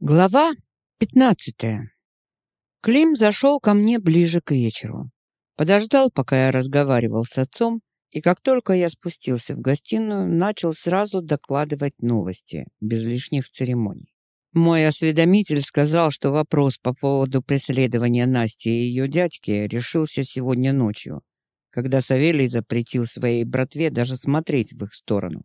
Глава пятнадцатая. Клим зашел ко мне ближе к вечеру. Подождал, пока я разговаривал с отцом, и как только я спустился в гостиную, начал сразу докладывать новости, без лишних церемоний. Мой осведомитель сказал, что вопрос по поводу преследования Насти и ее дядьки решился сегодня ночью, когда Савелий запретил своей братве даже смотреть в их сторону.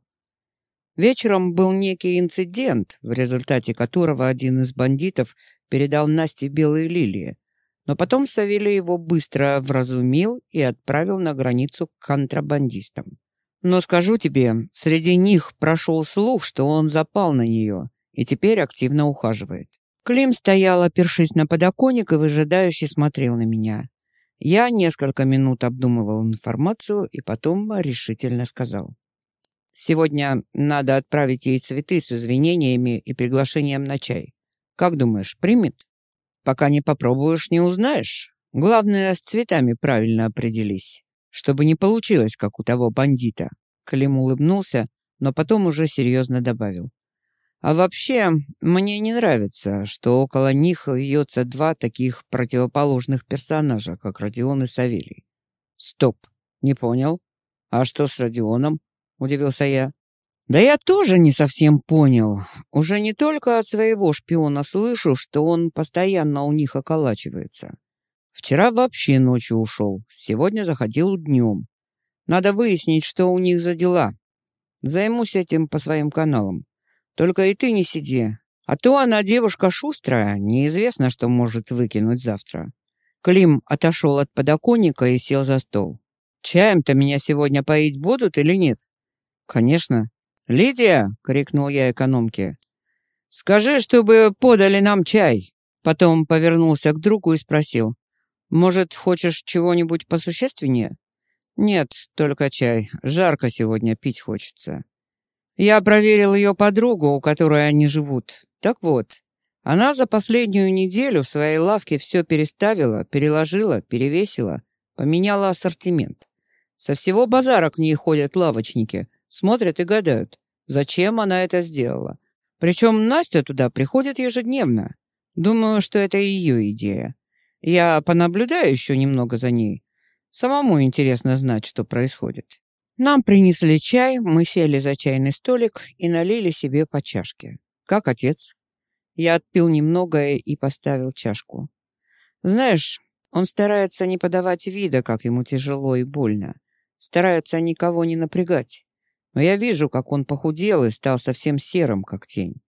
Вечером был некий инцидент, в результате которого один из бандитов передал Насте белые лилии, но потом Савелий его быстро вразумил и отправил на границу к контрабандистам. Но скажу тебе, среди них прошел слух, что он запал на нее и теперь активно ухаживает. Клим стоял, опершись на подоконник и выжидающе смотрел на меня. Я несколько минут обдумывал информацию и потом решительно сказал. Сегодня надо отправить ей цветы с извинениями и приглашением на чай. Как думаешь, примет? Пока не попробуешь, не узнаешь. Главное, с цветами правильно определись, чтобы не получилось, как у того бандита. Клим улыбнулся, но потом уже серьезно добавил. А вообще, мне не нравится, что около них вьется два таких противоположных персонажа, как Родион и Савелий. Стоп, не понял. А что с Родионом? — удивился я. «Да я тоже не совсем понял. Уже не только от своего шпиона слышу, что он постоянно у них околачивается. Вчера вообще ночью ушел, сегодня заходил днем. Надо выяснить, что у них за дела. Займусь этим по своим каналам. Только и ты не сиди, а то она девушка шустрая, неизвестно, что может выкинуть завтра». Клим отошел от подоконника и сел за стол. «Чаем-то меня сегодня поить будут или нет?» «Конечно». «Лидия!» — крикнул я экономке. «Скажи, чтобы подали нам чай». Потом повернулся к другу и спросил. «Может, хочешь чего-нибудь посущественнее?» «Нет, только чай. Жарко сегодня пить хочется». Я проверил ее подругу, у которой они живут. Так вот, она за последнюю неделю в своей лавке все переставила, переложила, перевесила, поменяла ассортимент. Со всего базара к ней ходят лавочники, смотрят и гадают, зачем она это сделала. Причем Настя туда приходит ежедневно. Думаю, что это ее идея. Я понаблюдаю еще немного за ней. Самому интересно знать, что происходит. Нам принесли чай, мы сели за чайный столик и налили себе по чашке. Как отец? Я отпил немного и поставил чашку. Знаешь, он старается не подавать вида, как ему тяжело и больно. Старается никого не напрягать. Но я вижу, как он похудел и стал совсем серым, как тень.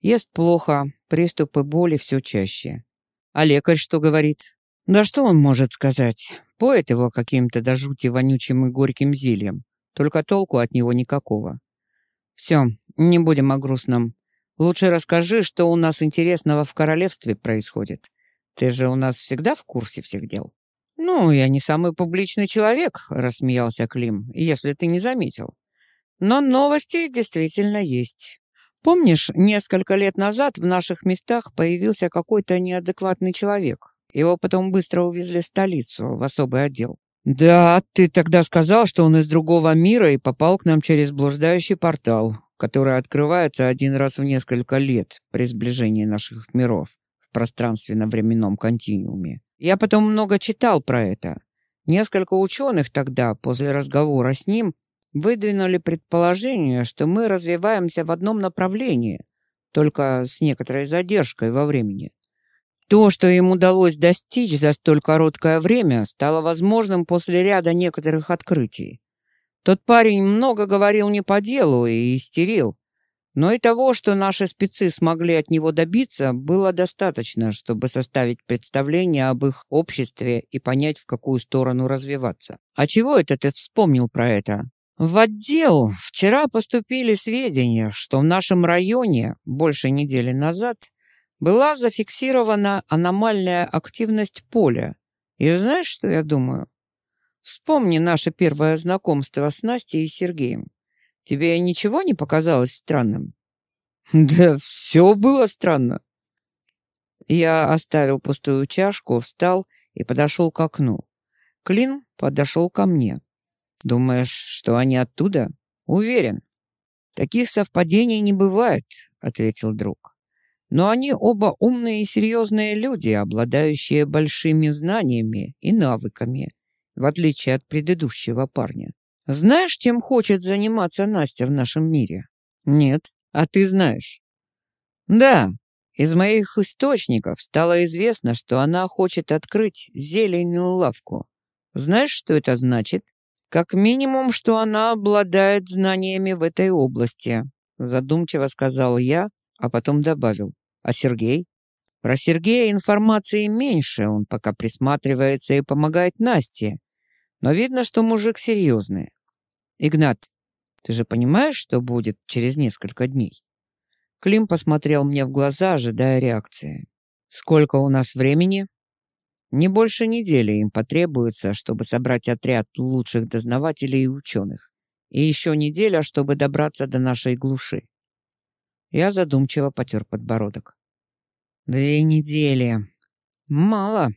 Ест плохо, приступы боли все чаще. А лекарь что говорит? Да что он может сказать? Поет его каким-то до жути вонючим и горьким зельем. Только толку от него никакого. Все, не будем о грустном. Лучше расскажи, что у нас интересного в королевстве происходит. Ты же у нас всегда в курсе всех дел. «Ну, я не самый публичный человек», — рассмеялся Клим, «если ты не заметил. Но новости действительно есть. Помнишь, несколько лет назад в наших местах появился какой-то неадекватный человек. Его потом быстро увезли в столицу, в особый отдел. Да, ты тогда сказал, что он из другого мира и попал к нам через блуждающий портал, который открывается один раз в несколько лет при сближении наших миров в пространственно-временном континууме. Я потом много читал про это. Несколько ученых тогда, после разговора с ним, выдвинули предположение, что мы развиваемся в одном направлении, только с некоторой задержкой во времени. То, что им удалось достичь за столь короткое время, стало возможным после ряда некоторых открытий. Тот парень много говорил не по делу и истерил, но и того, что наши спецы смогли от него добиться, было достаточно, чтобы составить представление об их обществе и понять, в какую сторону развиваться. А чего это ты вспомнил про это? В отдел вчера поступили сведения, что в нашем районе больше недели назад была зафиксирована аномальная активность поля. И знаешь, что я думаю? Вспомни наше первое знакомство с Настей и Сергеем. Тебе ничего не показалось странным? Да все было странно. Я оставил пустую чашку, встал и подошел к окну. Клин подошел ко мне. Думаешь, что они оттуда? Уверен. Таких совпадений не бывает, ответил друг. Но они оба умные и серьезные люди, обладающие большими знаниями и навыками, в отличие от предыдущего парня. Знаешь, чем хочет заниматься Настя в нашем мире? Нет, а ты знаешь. Да, из моих источников стало известно, что она хочет открыть зеленую лавку. Знаешь, что это значит? Как минимум, что она обладает знаниями в этой области, задумчиво сказал я, а потом добавил. А Сергей? Про Сергея информации меньше, он пока присматривается и помогает Насте. Но видно, что мужик серьезный. Игнат, ты же понимаешь, что будет через несколько дней? Клим посмотрел мне в глаза, ожидая реакции. Сколько у нас времени? Не больше недели им потребуется, чтобы собрать отряд лучших дознавателей и ученых. И еще неделя, чтобы добраться до нашей глуши. Я задумчиво потер подбородок. Две недели. Мало.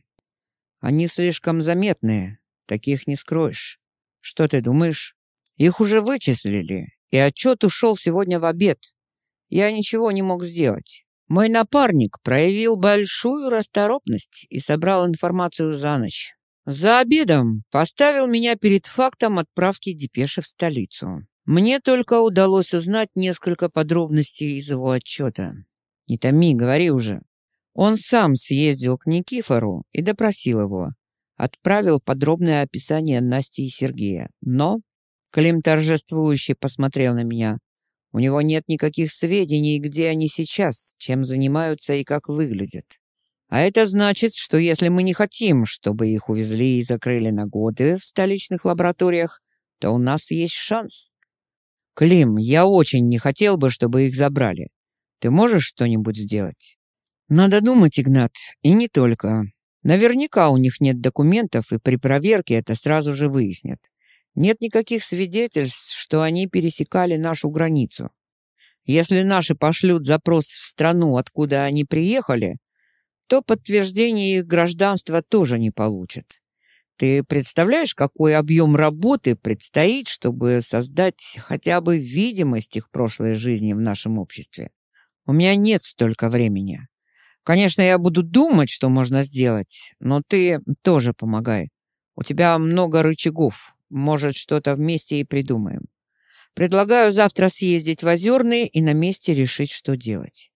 Они слишком заметные. Таких не скроешь. Что ты думаешь? Их уже вычислили, и отчет ушел сегодня в обед. Я ничего не мог сделать. Мой напарник проявил большую расторопность и собрал информацию за ночь. За обедом поставил меня перед фактом отправки депеши в столицу. Мне только удалось узнать несколько подробностей из его отчета. «Не томи, говори уже». Он сам съездил к Никифору и допросил его. Отправил подробное описание Насти и Сергея. Но Клим торжествующе посмотрел на меня. У него нет никаких сведений, где они сейчас, чем занимаются и как выглядят. А это значит, что если мы не хотим, чтобы их увезли и закрыли на годы в столичных лабораториях, то у нас есть шанс. Клим, я очень не хотел бы, чтобы их забрали. Ты можешь что-нибудь сделать? Надо думать, Игнат, и не только. Наверняка у них нет документов, и при проверке это сразу же выяснят. Нет никаких свидетельств, что они пересекали нашу границу. Если наши пошлют запрос в страну, откуда они приехали, то подтверждение их гражданства тоже не получат. Ты представляешь, какой объем работы предстоит, чтобы создать хотя бы видимость их прошлой жизни в нашем обществе? У меня нет столько времени. Конечно, я буду думать, что можно сделать, но ты тоже помогай. У тебя много рычагов, может, что-то вместе и придумаем. Предлагаю завтра съездить в Озерные и на месте решить, что делать.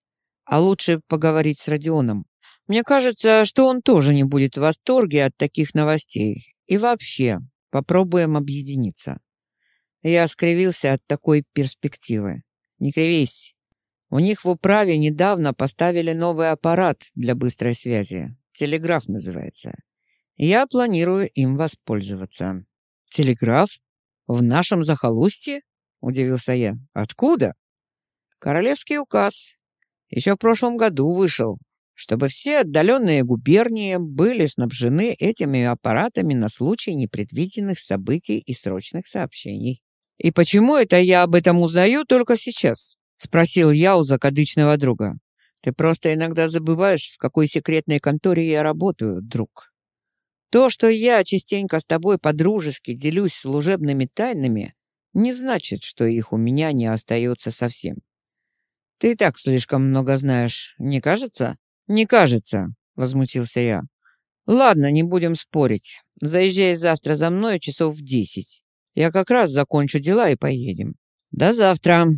А лучше поговорить с Родионом. Мне кажется, что он тоже не будет в восторге от таких новостей. И вообще, попробуем объединиться. Я скривился от такой перспективы. Не кривись. У них в управе недавно поставили новый аппарат для быстрой связи. Телеграф называется. Я планирую им воспользоваться. «Телеграф? В нашем захолустье?» — удивился я. «Откуда?» «Королевский указ. Еще в прошлом году вышел, чтобы все отдаленные губернии были снабжены этими аппаратами на случай непредвиденных событий и срочных сообщений. «И почему это я об этом узнаю только сейчас?» — спросил я у закадычного друга. «Ты просто иногда забываешь, в какой секретной конторе я работаю, друг». То, что я частенько с тобой по-дружески делюсь служебными тайнами, не значит, что их у меня не остается совсем. Ты и так слишком много знаешь, не кажется? Не кажется, возмутился я. Ладно, не будем спорить. Заезжай завтра за мной часов в десять. Я как раз закончу дела и поедем. До завтра.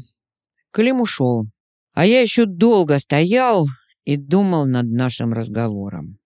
Клим ушел, а я еще долго стоял и думал над нашим разговором.